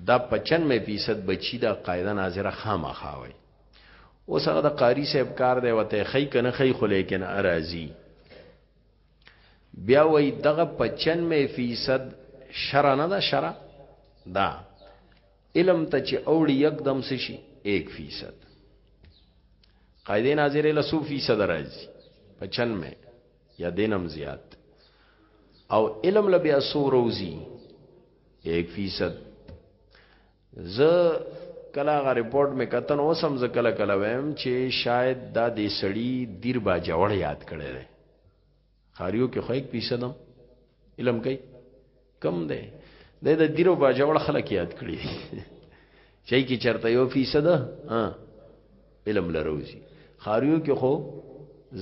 دا پچنوې فیصد بچی دا قاعده ناظره خامخا وای اوس هغه د قاری صاحب کار دی وته خی کنه خی خو لیکن ارازی بیا وای دغه 95 فیصد شرع نه ده شرع دا علم ته چې اوړي یکدم څه شي 1 فیصد قاعده ناظره له 100 فیصد راځي 95 یا دینم زیات او علم له بیا سو روزي 1% ز کلا غ رپورت می کتن اوسم ز کلا کلا ویم چې شاید دا دې سړی دیر با جوړ یاد کړي خاریو کې خو 1% علم کوي کم دی د د ګیرو باجوړ خلک یاد کړی چای کی چرته یو فیصد ها علم لروزی خاریو کې خو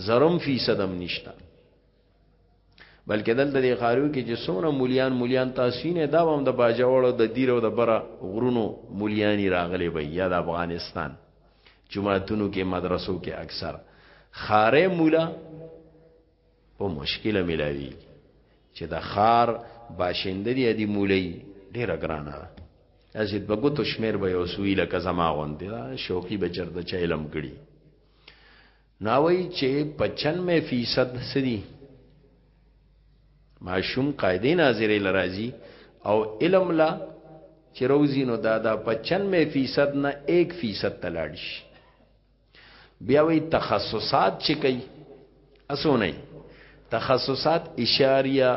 زرم فیصد هم نشتا بلکې دلته د خاریو کې چې څومره مولیان مولیان تاسوینه دا هم د باجوړو د دیرو د بره غرونو مولیانی راغلي به یا د افغانستان جمعهتونو کې مدرسو کې اکثر خاره مولا په مشکل ملاوي چې د خار باشنده دی دی مولای ډیره ګرانه ده ازید بغوتو شمیر به یو سوی لکه زما غوندې دا شوقي بچر د چیلم کړي ناوي چې 95 فیصد سدي معشوم قاعده ناظرې لرازي او علم لا چې روزینو دادا 95 فیصد نه 1 فیصد تلاړ شي بیا وی تخصصات چې کوي اسونه تخصصات اشاریه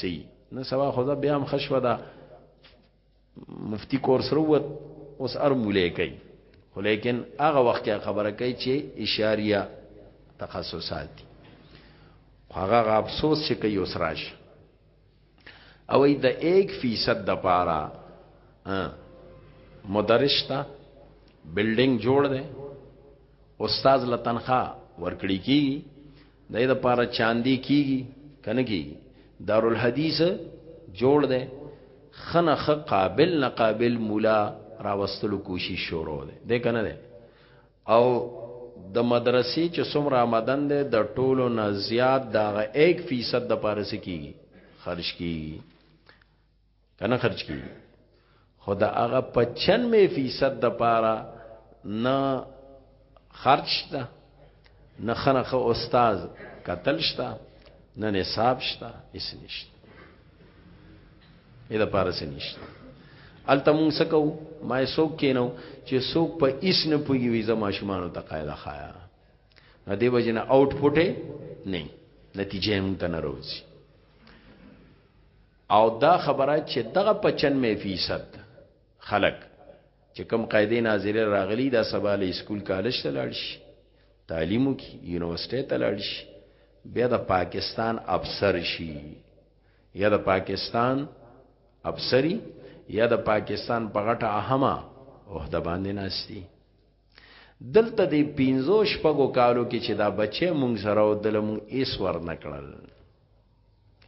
سی نو سوا خدا بیا هم خشوه ده مفتی کورس روت اوس ار مولای کوي خو لیکن هغه وخت کې خبره کوي چې اشاریه تخصصات دي هغه افسوس چې کوي اوس راشي او ای د 1 فیصد د پارا مدرس تا بلډینګ جوړ دی استاد له تنخوا ورکړی کی دای د پاره چاندی کیږي کنه کیږي دارالحدیث جوړ دی خنه خ قابل نه قابل مولا راوستلو کوشش شروع دی د کنه دی او د مدرسې چې څومره آمدن دی د ټولو نه زیات دغه 1 فیصد د پاره سکیږي خرج کیږي کنه خرج کیږي خو د هغه 95 فیصد د پاره نه خرج ده نه خنخه استاد قتل شته نه نصاب شته هیڅ نشته اې د پاره څه نشته الته مونږ څه کوو ما یې څوک کینو چې څوک په هیڅ نه پوهېږي وي زه ماشومانو ته قاعده ښایا د دې وجې نه آوټپوټ یې نه نتیجه یې مونږ ته نه راوځي او دا خبره چې دغه پچنمې فیصد خلک چې کوم قاعده ناظره راغلی دا سبا له اسکول کالج ته لاړ شي تعلیم وکړي یونیورسيټي ته لاړ شي بیا د پاکستان افسر شي یا د پاکستان افسری یا د پاکستان په غټه اهمه عہده باندې ناشتي دلته د 15 شپږو کالو کې چې دا بچي مونږ سره او دلمو ایس ور نکړل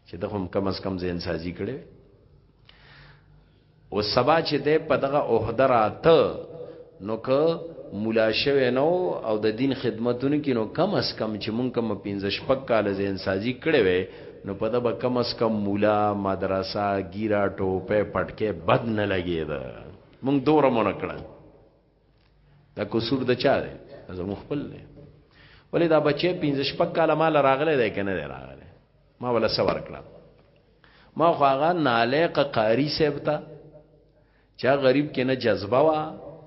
چې د هم کم از کم زین سازي کړي او سبا چې ده په دغه عہده راته نو که مولا شوه نو او د دین خدمتونو کې نو کم از کم چې مونږ کوم 15 شپک کال زین سازي کړي وي نو په دغه کم از کم مولا مدرسه ګیرا ټوپه پټکه بد نه لګي ده مونږ دوره مونږ کړه دا قصور د چا دی زمو خپل دی ولې دا بچې پنځه شپږ کاله مال راغله دی کنه دی راغله ما ولا سور کړم ما خو هغه نالیق قاری صاحب ته چا غریب کې نه جذبه وا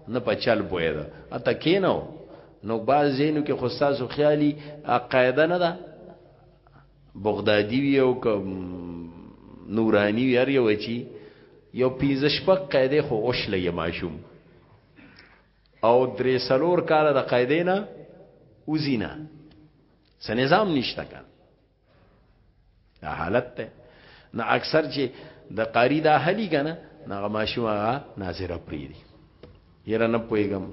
نه پچل بوې ده اته کینو نو باز زینو کې خو تاسو خیالي قاعده نه ده بغدادي وي او که نوراني وي هر یو چی یو پنځه شپږ قاعده خو اوشله یې ماشوم او درې سلور کاله د قاعده نه وزینه څه نظام نشته کار دا حالت ته نه اکثر چې د قاری دا حلی کنه نه ماشوم هغه ناظر پری دی یره نه پویګم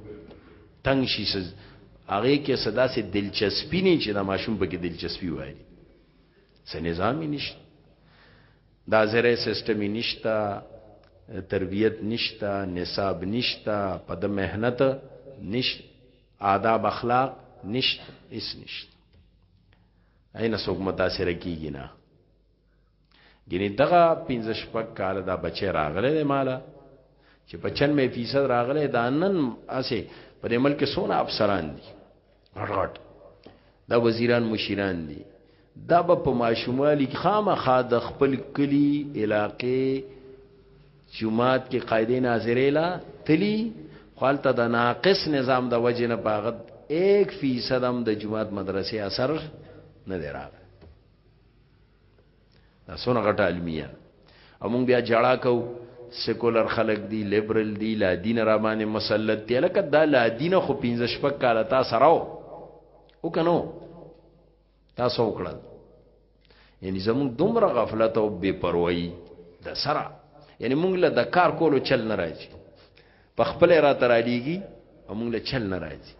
تنگ شي سز هغه کې صدا سي دلچسپي نه چې دا ماشوم په کې دلچسپي وایي څه نظام نشته دا زره سیستم نشته تربیت نشته نصاب نشته په د مهنت نشته آداب اخلاق نشته اس نشته اين سوق متاثر کیږي نه ګینه دغه 15 شپږ کال دا بچی راغله دی مالا چې 95% راغله دا نن اسه په دې ملک سونه افسران دي غټ دا وزیران مشیران دي دا په ماشومالي خامخا د خپل کلی علاقې جماعت کې قاعده ناظره لا تلی خالته د ناقص نظام د وجه نه باغت 1% هم د جماعت مدرسې اثر نه دی راغلی دا څونه غټه علمیه ده او مونږ بیا جړا کو سیکولر خلق دی لیبرل دی لا دین را باندې مسلط دی لکه دا لا دین خو 15 شپک کال تا سره او کنو تاسو وکړل یعنی زموږ دومره غفلت او بے پروايي د سره یعنی مونږ له د کار کولو چل نه راځي په خپل را ترالیږي او موږ له چل نه راځي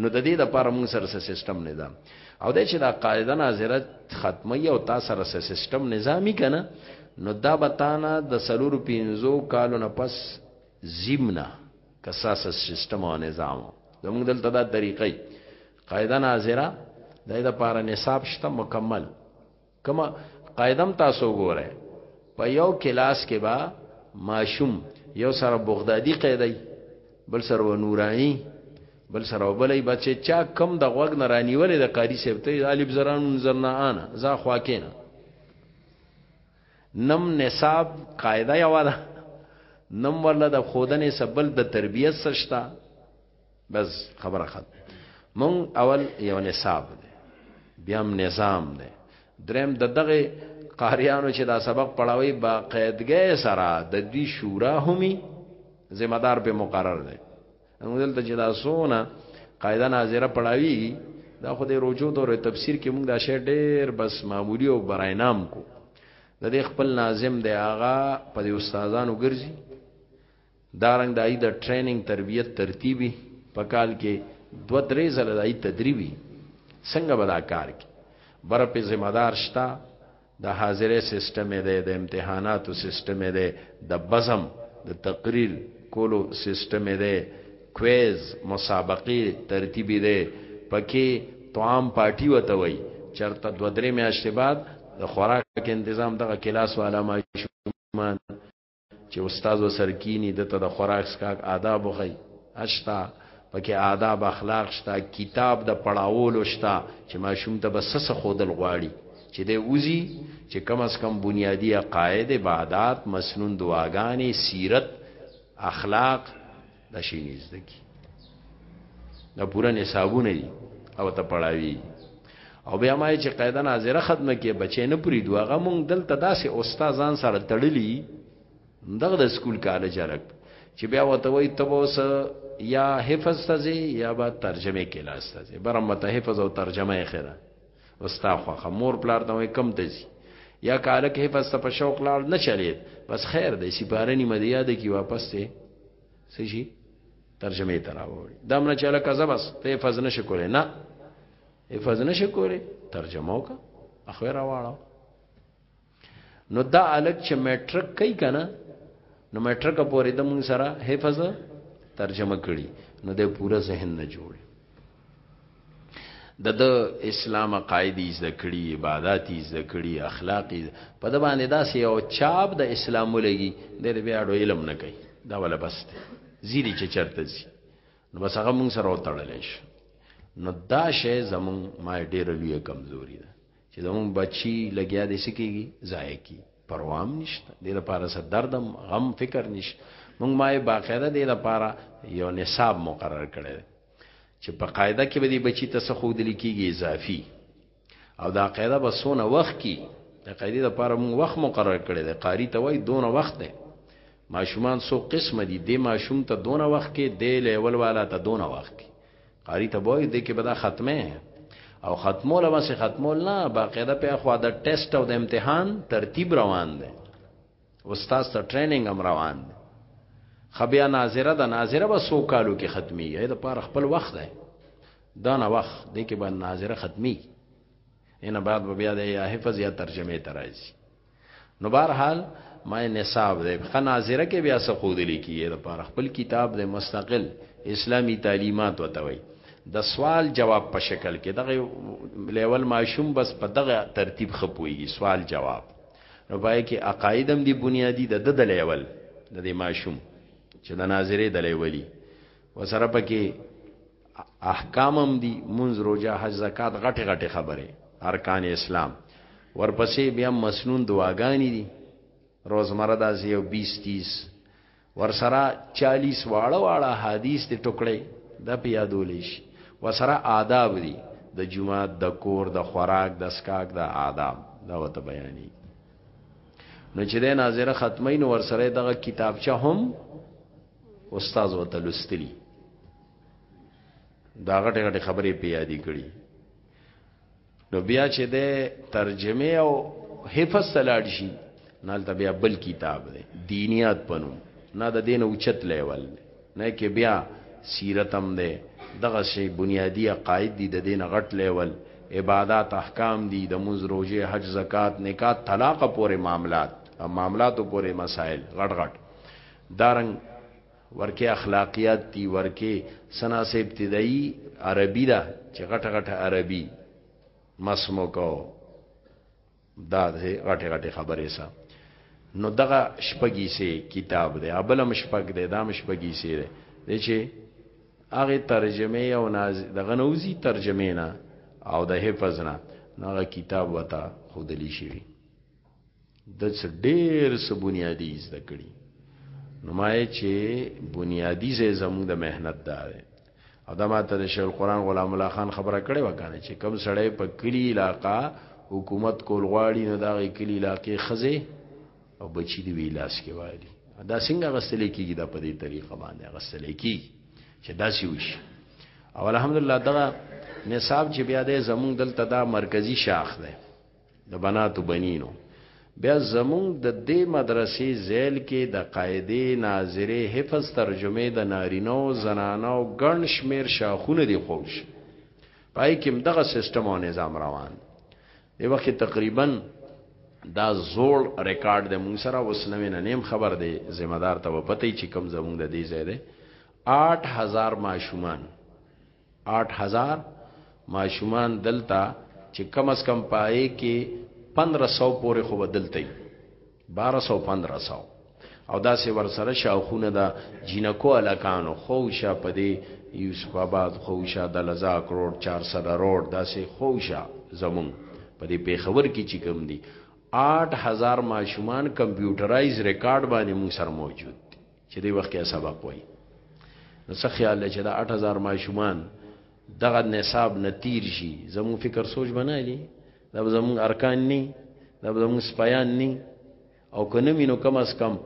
نو د دې د پاره موږ سره سیستم نظام او د چې دا قاعده ناظره ختمه او تا سره سیستم نظامی کنه نو دا بتانا د سلور پینزو کالو نه پس زیمنا کساس سیستم او نظام زموږ دلته دا طریقې قاعده ناظره د دې لپاره نصاب شته مکمل کما قاعدم تاسو ګوره په یو کلاس کې با ماشوم یو سره بغدادي قیدای بل سره و نورانی بل سره وبلې بچي چا کم د غوګ نه رانیولې د قاری صاحب ته طالب زران زرنا انا زا خوا کینا نم نصاب قاعده یو ده نم ورله د خودنې سبل د تربیت سشتا بس خبره خط مون اول یو نصاب دی بیا نظام دی دریم د دغه قاریانو چې دا سبق پڑھاوي با قیدګې سره د دې شورا همي ذمہ دار په مقرر دی موږ دلته چې دا سونه قاعده ناظره پڑھاوي دا خو د روجو دور تفسیر کې موږ دا شی ډېر بس معمولی او براینام کو د دې خپل ناظم دی آغا په استادانو ګرځي دا رنګ د ای د ټریننګ تربیت ترتیبی په کال کې دو درې ځله د ای تدریبی څنګه به دا کار کی بر په ذمہ دار شتا د حاضرې سیستم دی د امتحاناتو سیستم دی د بزم د تقریر کولو سیستم دی کویز مسابقه ترتیبی دی پکې طعام پارټي وته وای چرته دو درې میاشتې بعد د خوراک انتظام دغه کلاس والا ما شومان چې استاد وسر کینی دته د خوراک سکاک آداب وخی اشتا پکې آداب اخلاق شتا کتاب د پړاوولو شتا چې ماشوم ته بسس خودل غواړي چې د اوزی چې کم از کم بنیادی قاعده عبادت مسنون دعاګانې سیرت اخلاق دا شي نه زده کی دا پوره نصابونه دي او ته پړاوي او بیا ما چې قاعده ناظره ختمه کې بچې نه پری دوغه مونږ دلته داسې استادان سره تړلی دغه د سکول کالج الک چې بیا وته وای تبوس یا حفظ تزي یا با ترجمه کلاس تزي برمته حفظ او ترجمه خیره وستا خوخه مور پلار ته وای کم ته زی یا کاله کې پس ته په شوق لار نه چلید بس خیر دی سپارنی مدیا د کی واپس ته سشي ترجمه ته راوړي دا من چاله کزه بس ته حفظ نشه کولې نه حفظ نشه کولې ترجمه وکړه اخو راواړه نو دا الک چې میټرک کوي کنه نو میټرک پورې د مون سره حفظ ترجمه کړي نو د پوره ذهن نه جوړ د د اسلام قاعده زده کړي عبادت زده کړي اخلاق په د باندې داسې یو چاب د اسلام لګي د بیا ډو علم نه کوي دا ولا بس دی زیری چې چرته زی نو بس هغه مونږ سره وتړل شي نو دا شی زمون ما ډیره لوی کمزوري ده چې زمون بچي لګیا دي سکیږي ضایع کی پروام نشته دې لپاره سره دردم غم فکر نش مونږ ما باقاعده دې لپاره یو نصاب مقرر کړی چې په قاعده کې به دې بچي ته څخه خود لیکيږي اضافي او دا قاعده به سونه وخت کی د قاعده لپاره مونږ وخت مقرر کړی دی قاری ته وای دونه وخت دی ماشومان سو قسم دي د ماشوم ته دونه وخت کې د لیول والا ته دونه وخت کې قاری ته وای دې کې به دا ختمه او ختمول به سي ختمول نه باقاعده په خو دا ټیسټ او د امتحان ترتیب روان دی استاد ته ټریننګ هم روان دی خبیا ناظره د ناظره به سو کالو کې ختمي یې د پاره خپل وخت دی دا نه وخت دې کې به ناظره ختمي ان بعد بیا د یا حفظ یا ترجمه ترایسي نو بهر حال ما نصاب ده خ ناظره کې بیا څه خود لیکي د پاره خپل کتاب د مستقل اسلامی تعلیمات وتوي د سوال جواب په شکل کې دغه لیول ماشوم بس په دغه ترتیب خپويږي سوال جواب نو پای کې عقایدم دی بنیادی د د لیول د دې ماشوم چې د ناظره د لیولي وسره پکې احکام هم دي منځ روزه حج زکات غټه غټه خبره ارکان اسلام ورپسې بیا مسنون دعاګانی دي روزمره داسې یو 20 30 ورسره 40 واړه واړه حدیث ته ټوکړي د پیادولې شي وسره آداب دي د جمعه د کور د خوراک د سکاک د آداب دا وته بیانې نو چې د ناظره ختمین ورسره دغه کتابچه هم استاد وته لستلی دا غټه غټه خبرې پیادي کړي نو بیا چې ده ترجمه او حفظ سلاړ شي نال ته بیا بل کتاب دی دینیات پنو نه د دین اوچت لیول نه کې بیا سیرت هم ده دغه شی بنیادی عقاید دي د دین غټ لیول عبادت احکام دي د منځ روزه حج زکات نکاح طلاق پورې معاملات معاملاتو پورې مسائل غټ غټ دارنګ ورکه اخلاقیات دی ورکه سنا سے ابتدائی عربی دا چې غټه غټه عربی مسمو کو دا دې غټه غټه خبره سا نو دغه شپږی سه کتاب دی ابلم شپږ دی دا مشپږی سه دی دی چې هغه ترجمه او ناز دغه نوزی ترجمه نه او د حفظ نه هغه کتاب وتا خودلی شي دڅ ډیر څه بنیادی زده کړي نو ما چې بنیادی زې زموږ د مهنت دا ده او دا ماته د شیخ القرآن غلام الله خان خبره کړې وکانه چې کم سړی په کلی علاقہ حکومت کول غواړي نو دا غي کلی علاقې خزه او بچی دی وی لاس کې والی دا څنګه غسل کیږي دا په دې طریقه باندې غسل کیږي چې دا سی وشي او الحمدلله دا نصاب چې بیا د زمون دلته دا مرکزی شاخ ده د بناتو بنینو بیا زمونږ د دې مدرسې زیل کې د قاعدې ناظرې حفظ ترجمې د نارینه او زنانه او ګڼ شمیر شاخونه دي خوش پای کې دغه سیستم او نظام روان دی وخت تقریبا دا زوړ ریکارډ د مون سره وسنوي نه نیم خبر دی ذمہ دار ته پته چې کم زمونږ د دې ځای دی 8000 ماشومان 8000 ماشومان دلته چې کم از کم پائے کې 1500 پورې خو بدلتای 1200 1500 او دا سه ور سره شاخونه دا جنکو الکانو خوشا پدې یوسف آباد خوشا د لزا کروڑ 400 روډ دا سه خوشا زمون پدې پیښور کې چې کم دي 8000 ماشومان کمپیوټرایز ریکارډ باندې مو سر موجود چې دی وخت کې سبق وای نو څه خیال لري چې دا 8000 ماشومان دغه نصاب نتیر شي زمو فکر سوچ بنایلی دا زمو ارکان ني دا زمو سپیان ني او کنه مينو کم اس کم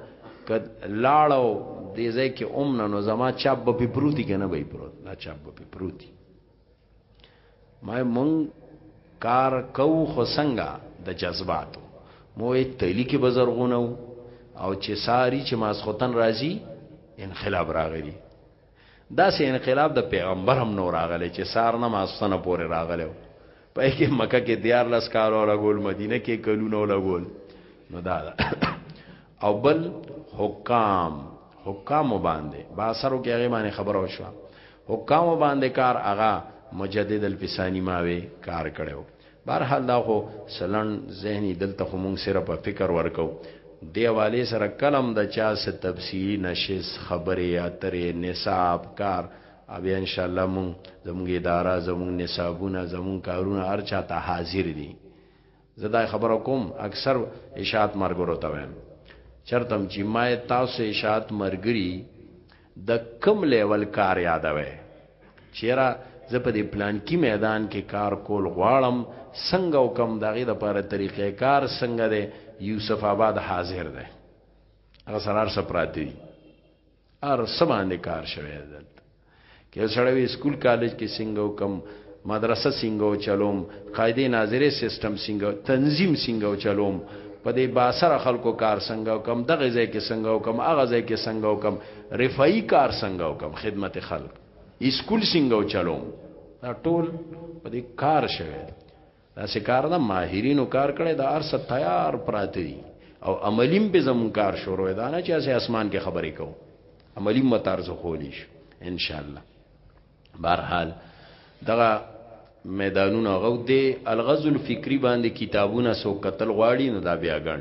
کد لاړو دې ځای کې اومنه نو زما چاپ به پروتي کنه به پروت دا چاپ به پروتي ما مونږ کار کو خو څنګه د جذباتو مو تلی کې بزرغونه او چې ساری چې ماسختن راځي انقلاب راغلی دا سه انقلاب د پیغمبر هم نو راغلی چې سار نه ماستنه پورې راغلی په کې مکه کې دیار لس کالو لګول مدینه کې کلونو لګول نو دا, دا او بل حکام حکام باندې با اثرو کې هغه باندې خبر او شو حکام باندې کار هغه مجدد الفسانی ماوي کار کړو بهر حال دا خو سلن ذهني دلته خو مونږ سره په فکر ورکو دی والي سره کلم د چا سه تفصیلی نشس خبره اترې نصاب کار او ان شاء الله مونږ زموږ اداره زموږ نصابونه زموږ کارونه هر چاته حاضر دي زه دا خبره کوم اکثر اشاعت مرګرو ته وایم چرته هم چې ما تاسو اشاعت مرګري د کم لیول کار یادوي چیرې زه په دې پلان کې میدان کې کار کول غواړم څنګه او کم دغه د لپاره طریقې کار څنګه دی یوسف آباد حاضر دی هغه سرار سپراتی ار سمانه کار شوی دلته کې سړی سکول کالج کې څنګه وکم مدرسه څنګه چلوم قاعده ناظره سیستم څنګه تنظیم څنګه چلوم په دې باسر خلکو کار څنګه وکم دغه ځای کې څنګه وکم هغه ځای کې څنګه وکم رفای کار څنګه وکم خدمت خلک اسکول څنګه چلوم دا ټول په دې کار شوی دا سکار دا ماهرینو کار کړی دا ارسه تیار پراته دي او عملیم به زمون کار شروع دا نه چې اسه اسمان کې خبرې کو عملیم متار زه خولیش ان شاء الله بهرحال دغه میدانونه غو دی الغزو الفکری باندې کتابونه سو قتل غواړي نو دا بیا ګڼ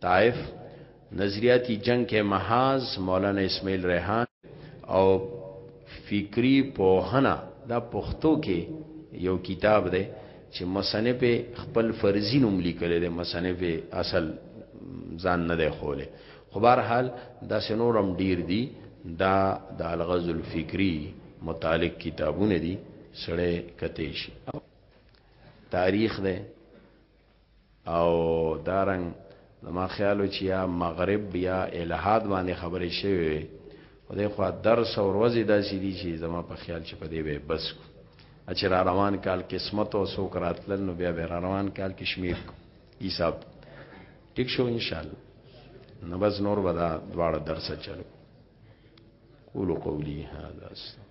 طائف نظریاتی جنگ کې محاذ مولانا اسماعیل ریحان او فکری پوهنه دا پښتو کې یو کتاب دی چې مصنف خپل فرضی نوم لیکل دی مصنف اصل ځان نه دی خوله خو بهر حال دا سنورم ډیر دی دا د الغز الفکری متعلق کتابونه دي سړی کته شي تاریخ ده او دا رنګ زما خیال و چې یا مغرب یا الهاد باندې خبرې شوې وي خو دی خو درس او ورځې داسې دي چې زما په خیال چې په دې به بس کو چې را روان کال قسمت او څوک راتلل نو بیا به را روان کال کې شمیر کو حساب ټیک شو ان شاء الله نو بس نور به دا دواړه درس چلو قولوا قولي هذا استغفر